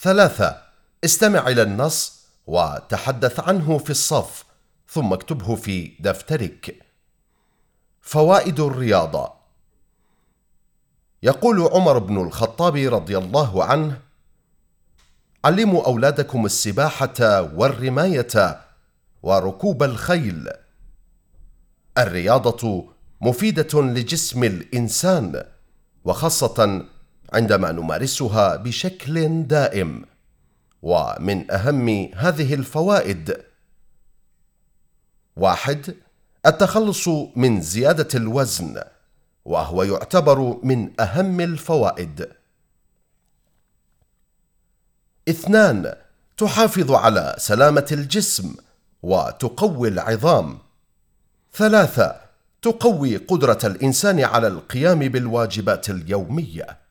ثلاثة. استمع إلى النص وتحدث عنه في الصف ثم اكتبه في دفترك. فوائد الرياضة. يقول عمر بن الخطاب رضي الله عنه علموا أولادكم السباحة والرماية وركوب الخيل. الرياضة مفيدة لجسم الإنسان وخاصة عندما نمارسها بشكل دائم. ومن أهم هذه الفوائد واحد التخلص من زيادة الوزن وهو يعتبر من أهم الفوائد. اثنان تحافظ على سلامة الجسم وتقوي العظام. ثلاثة تقوي قدرة الإنسان على القيام بالواجبات اليومية.